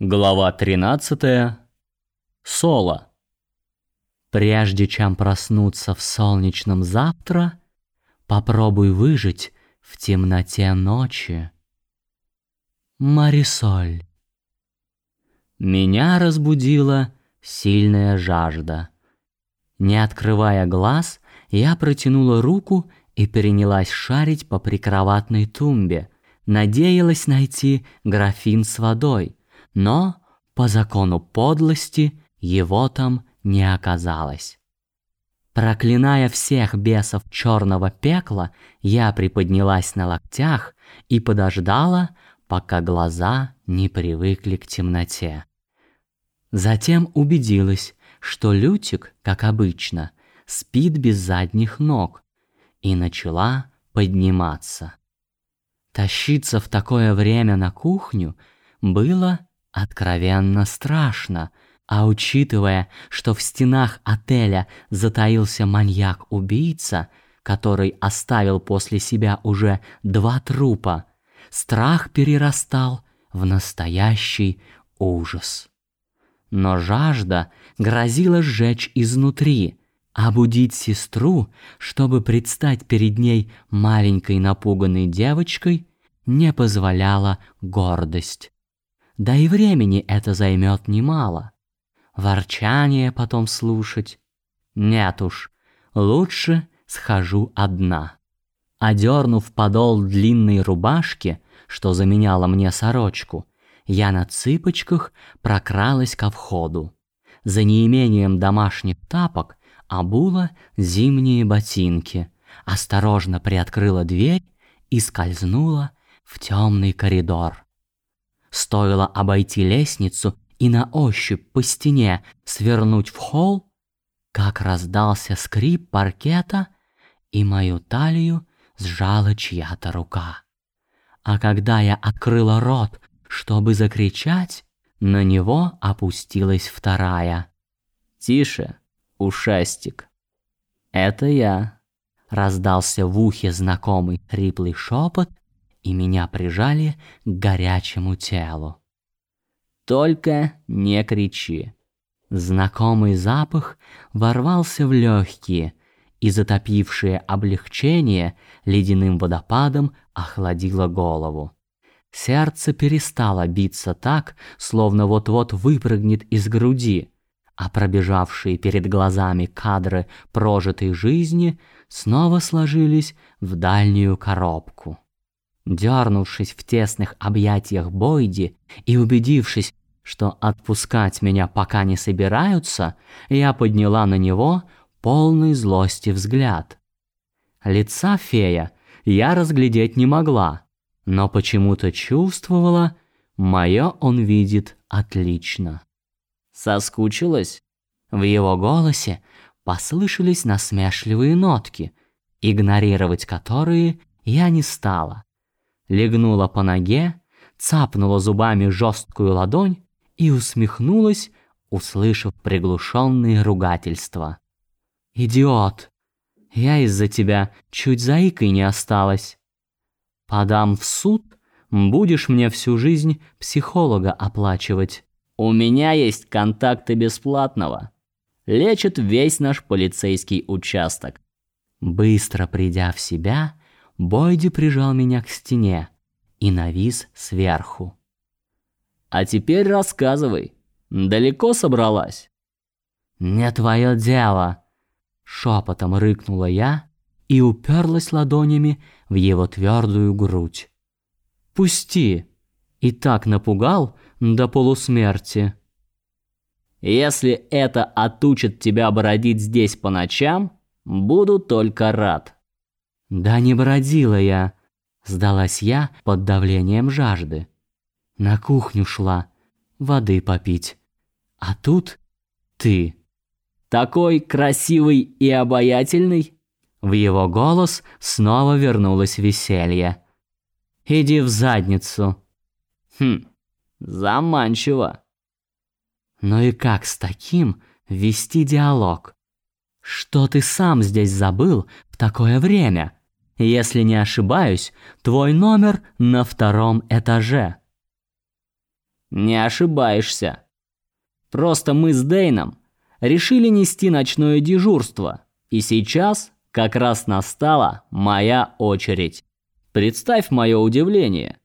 Глава 13. Соло. Прежде чем проснуться в солнечном завтра, попробуй выжить в темноте ночи. Марисоль. Меня разбудила сильная жажда. Не открывая глаз, я протянула руку и перенялась шарить по прикроватной тумбе. Надеялась найти графин с водой но по закону подлости его там не оказалось. Проклиная всех бесов черного пекла, я приподнялась на локтях и подождала, пока глаза не привыкли к темноте. Затем убедилась, что Лютик, как обычно, спит без задних ног, и начала подниматься. Тащиться в такое время на кухню было Откровенно страшно, а учитывая, что в стенах отеля затаился маньяк-убийца, который оставил после себя уже два трупа, страх перерастал в настоящий ужас. Но жажда грозила сжечь изнутри, обудить сестру, чтобы предстать перед ней маленькой напуганной девочкой, не позволяла гордость. Да и времени это займет немало. Ворчание потом слушать. Нет уж, лучше схожу одна. Одернув подол длинной рубашки, что заменяла мне сорочку, я на цыпочках прокралась ко входу. За неимением домашних тапок обула зимние ботинки, осторожно приоткрыла дверь и скользнула в темный коридор. Стоило обойти лестницу и на ощупь по стене свернуть в холл, как раздался скрип паркета, и мою талию сжала чья-то рука. А когда я открыла рот, чтобы закричать, на него опустилась вторая. «Тише, ушастик, это я», — раздался в ухе знакомый хриплый шепот, и меня прижали к горячему телу. Только не кричи. Знакомый запах ворвался в легкие, и затопившее облегчение ледяным водопадом охладило голову. Сердце перестало биться так, словно вот-вот выпрыгнет из груди, а пробежавшие перед глазами кадры прожитой жизни снова сложились в дальнюю коробку. Дернувшись в тесных объятиях Бойди и убедившись, что отпускать меня пока не собираются, я подняла на него полный злости взгляд. Лица фея я разглядеть не могла, но почему-то чувствовала, мое он видит отлично. Соскучилась? В его голосе послышались насмешливые нотки, игнорировать которые я не стала легнула по ноге, цапнула зубами жесткую ладонь и усмехнулась, услышав приглушенные ругательства. «Идиот! Я из-за тебя чуть заикой не осталась. Подам в суд, будешь мне всю жизнь психолога оплачивать. У меня есть контакты бесплатного. Лечит весь наш полицейский участок». Быстро придя в себя, Бойди прижал меня к стене и навис сверху. «А теперь рассказывай, далеко собралась?» «Не твое дело!» Шепотом рыкнула я и уперлась ладонями в его твердую грудь. «Пусти!» И так напугал до полусмерти. «Если это отучит тебя бродить здесь по ночам, буду только рад». «Да не бродила я», — сдалась я под давлением жажды. На кухню шла, воды попить. А тут ты. Такой красивый и обаятельный. В его голос снова вернулось веселье. «Иди в задницу». «Хм, заманчиво». «Ну и как с таким вести диалог? Что ты сам здесь забыл в такое время?» Если не ошибаюсь, твой номер на втором этаже. Не ошибаешься. Просто мы с Дейном решили нести ночное дежурство, и сейчас как раз настала моя очередь. Представь мое удивление.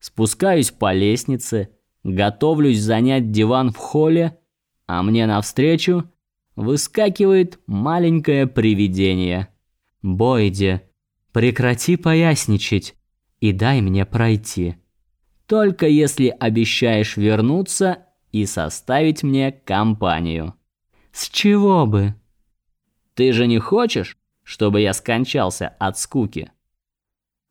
Спускаюсь по лестнице, готовлюсь занять диван в холле, а мне навстречу выскакивает маленькое привидение. Бойди, прекрати поясничать и дай мне пройти. Только если обещаешь вернуться и составить мне компанию. С чего бы? Ты же не хочешь, чтобы я скончался от скуки?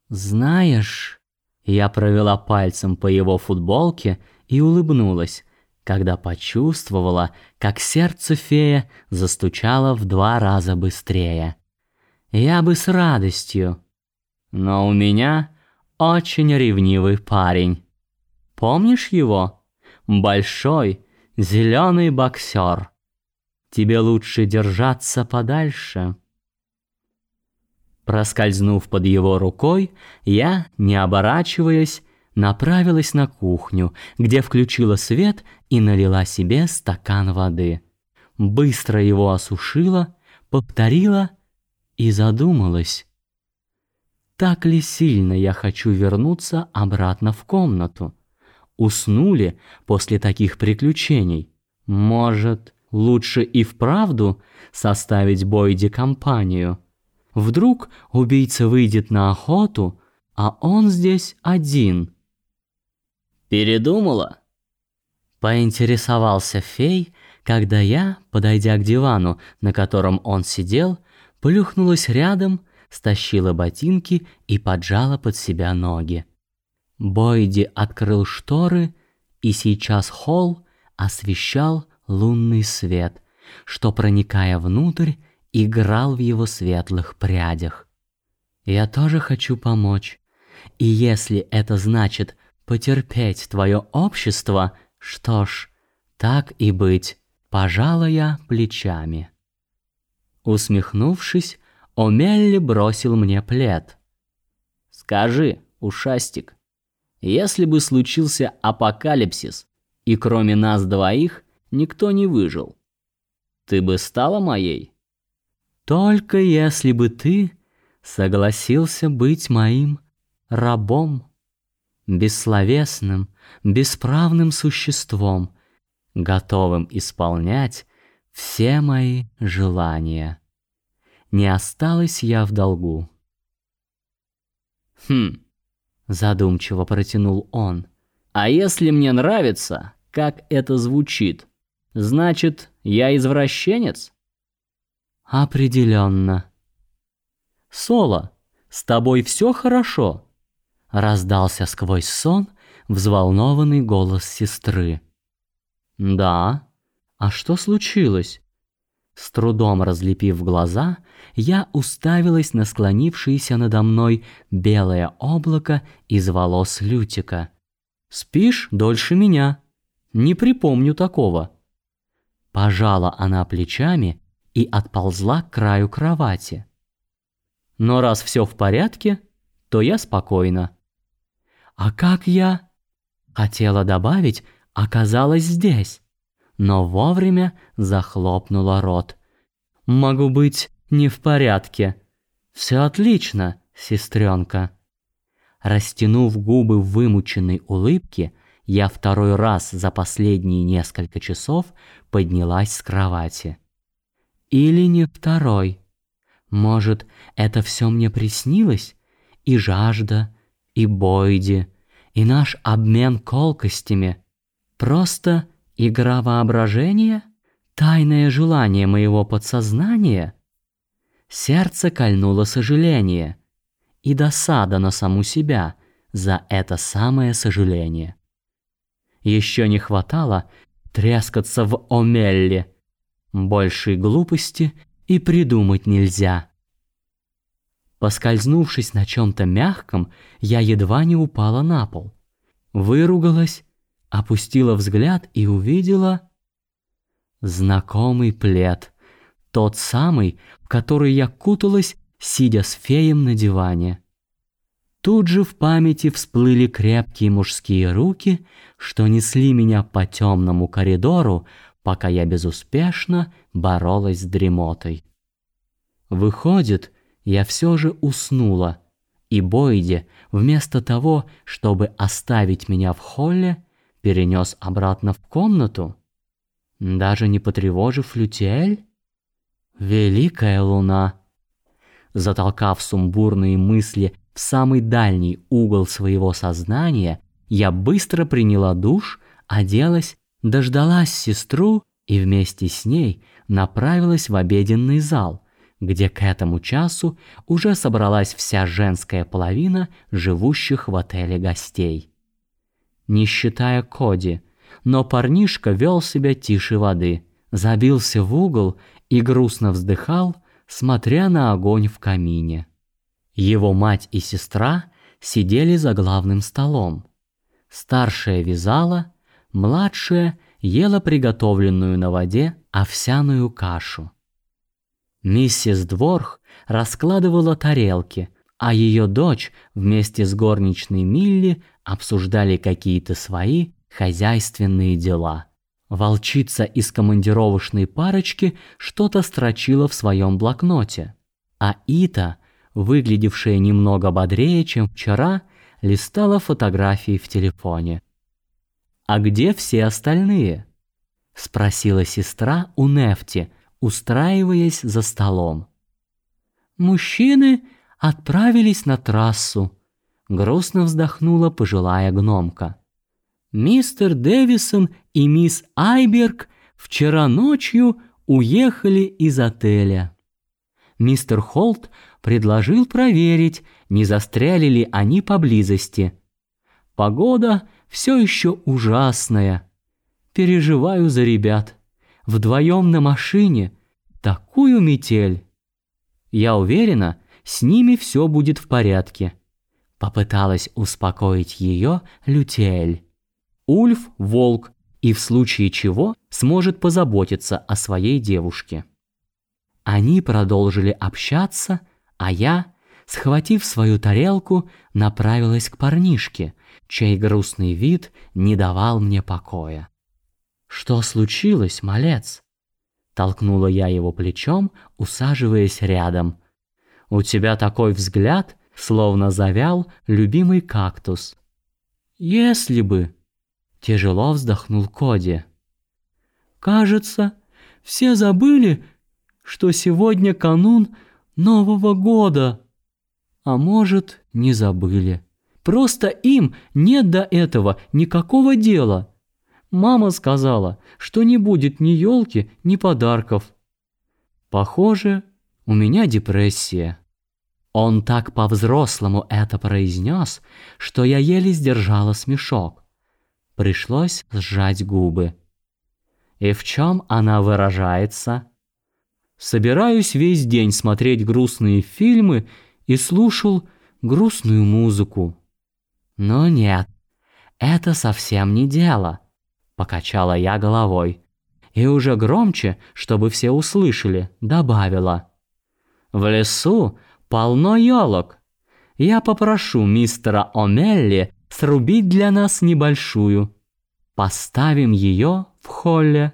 Знаешь, я провела пальцем по его футболке и улыбнулась, когда почувствовала, как сердце фея застучало в два раза быстрее. Я бы с радостью, но у меня очень ревнивый парень. Помнишь его? Большой, зеленый боксер. Тебе лучше держаться подальше. Проскользнув под его рукой, я, не оборачиваясь, направилась на кухню, где включила свет и налила себе стакан воды. Быстро его осушила, повторила и задумалась. Так ли сильно я хочу вернуться обратно в комнату? Уснули после таких приключений? Может, лучше и вправду составить Бойде компанию? Вдруг убийца выйдет на охоту, а он здесь один. Передумала? Поинтересовался фей, когда я, подойдя к дивану, на котором он сидел, плюхнулась рядом, стащила ботинки и поджала под себя ноги. Бойди открыл шторы, и сейчас холл освещал лунный свет, что, проникая внутрь, играл в его светлых прядях. Я тоже хочу помочь. И если это значит потерпеть твое общество, что ж, так и быть, пожала я плечами. Усмехнувшись, Омелли бросил мне плед. «Скажи, ушастик, если бы случился апокалипсис, и кроме нас двоих никто не выжил, ты бы стала моей?» Только если бы ты согласился быть моим рабом, бессловесным, бесправным существом, готовым исполнять все мои желания. Не осталась я в долгу. Хм, задумчиво протянул он. А если мне нравится, как это звучит, значит, я извращенец? Определенно. Соло, с тобой все хорошо? Раздался сквозь сон взволнованный голос сестры. Да. А что случилось? С трудом разлепив глаза, я уставилась на склонившееся надо мной белое облако из волос Лютика. Спишь дольше меня. Не припомню такого. Пожала она плечами и отползла к краю кровати. Но раз все в порядке, то я спокойна. А как я? Хотела добавить, оказалась здесь, но вовремя захлопнула рот. Могу быть не в порядке. Все отлично, сестренка. Растянув губы в вымученной улыбке, я второй раз за последние несколько часов поднялась с кровати. Или не второй. Может, это все мне приснилось? И жажда, и Бойди, и наш обмен колкостями. Просто игра воображения? Тайное желание моего подсознания? Сердце кольнуло сожаление и досада на саму себя за это самое сожаление. Еще не хватало трескаться в Омелле, Большей глупости и придумать нельзя. Поскользнувшись на чем-то мягком, я едва не упала на пол. Выругалась, опустила взгляд и увидела знакомый плед, тот самый, в который я куталась, сидя с феем на диване. Тут же в памяти всплыли крепкие мужские руки, что несли меня по темному коридору, пока я безуспешно боролась с дремотой. Выходит, я все же уснула, и Бойде, вместо того, чтобы оставить меня в холле, перенес обратно в комнату, даже не потревожив лютель? Великая луна! Затолкав сумбурные мысли в самый дальний угол своего сознания, я быстро приняла душ, оделась, дождалась сестру и вместе с ней направилась в обеденный зал, где к этому часу уже собралась вся женская половина живущих в отеле гостей. Не считая Коди, но парнишка вел себя тише воды, забился в угол и грустно вздыхал, смотря на огонь в камине. Его мать и сестра сидели за главным столом. Старшая вязала, младшая ела приготовленную на воде овсяную кашу. Миссис Дворх раскладывала тарелки, а ее дочь вместе с горничной Милли обсуждали какие-то свои хозяйственные дела. Волчица из командировочной парочки что-то строчила в своем блокноте, а Ита, выглядевшая немного бодрее, чем вчера, листала фотографии в телефоне. «А где все остальные?» – спросила сестра у Нефти – устраиваясь за столом. Мужчины отправились на трассу. Грустно вздохнула пожилая гномка. Мистер Дэвисон и мисс Айберг вчера ночью уехали из отеля. Мистер Холт предложил проверить, не застряли ли они поблизости. Погода все еще ужасная. Переживаю за ребят вдвоем на машине, такую метель. Я уверена, с ними все будет в порядке. Попыталась успокоить ее Лютель. Ульф – волк, и в случае чего сможет позаботиться о своей девушке. Они продолжили общаться, а я, схватив свою тарелку, направилась к парнишке, чей грустный вид не давал мне покоя. «Что случилось, малец?» Толкнула я его плечом, усаживаясь рядом. «У тебя такой взгляд, словно завял любимый кактус». «Если бы...» Тяжело вздохнул Коди. «Кажется, все забыли, что сегодня канун Нового года. А может, не забыли. Просто им нет до этого никакого дела». Мама сказала, что не будет ни елки, ни подарков. Похоже, у меня депрессия. Он так по-взрослому это произнес, что я еле сдержала смешок. Пришлось сжать губы. И в чем она выражается? Собираюсь весь день смотреть грустные фильмы и слушал грустную музыку. Но нет, это совсем не дело. Покачала я головой. И уже громче, чтобы все услышали, добавила. В лесу полно елок. Я попрошу мистера О'Мелли срубить для нас небольшую. Поставим ее в холле.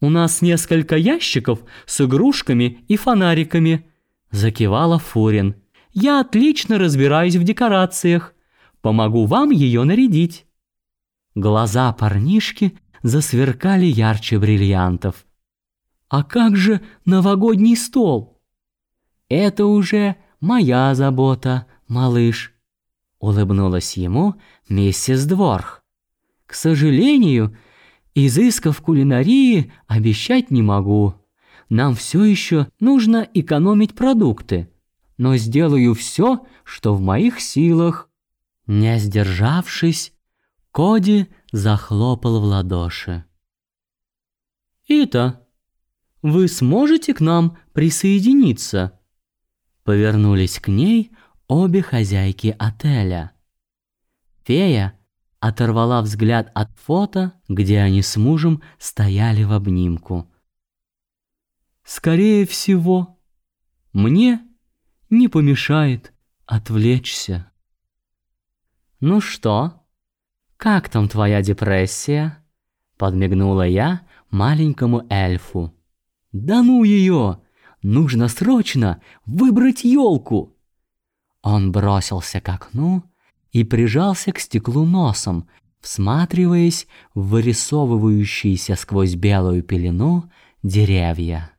У нас несколько ящиков с игрушками и фонариками, закивала Фурин. Я отлично разбираюсь в декорациях. Помогу вам ее нарядить. Глаза парнишки засверкали ярче бриллиантов. «А как же новогодний стол?» «Это уже моя забота, малыш», — улыбнулась ему миссис Дворх. «К сожалению, изысков кулинарии обещать не могу. Нам все еще нужно экономить продукты, но сделаю все, что в моих силах». Не сдержавшись, Коди захлопал в ладоши. «Ита, вы сможете к нам присоединиться?» Повернулись к ней обе хозяйки отеля. Фея оторвала взгляд от фото, где они с мужем стояли в обнимку. «Скорее всего, мне не помешает отвлечься». Ну что? Как там твоя депрессия? Подмигнула я маленькому эльфу. Да ну ее! Нужно срочно выбрать елку! Он бросился к окну и прижался к стеклу носом, всматриваясь в вырисовывающиеся сквозь белую пелену деревья.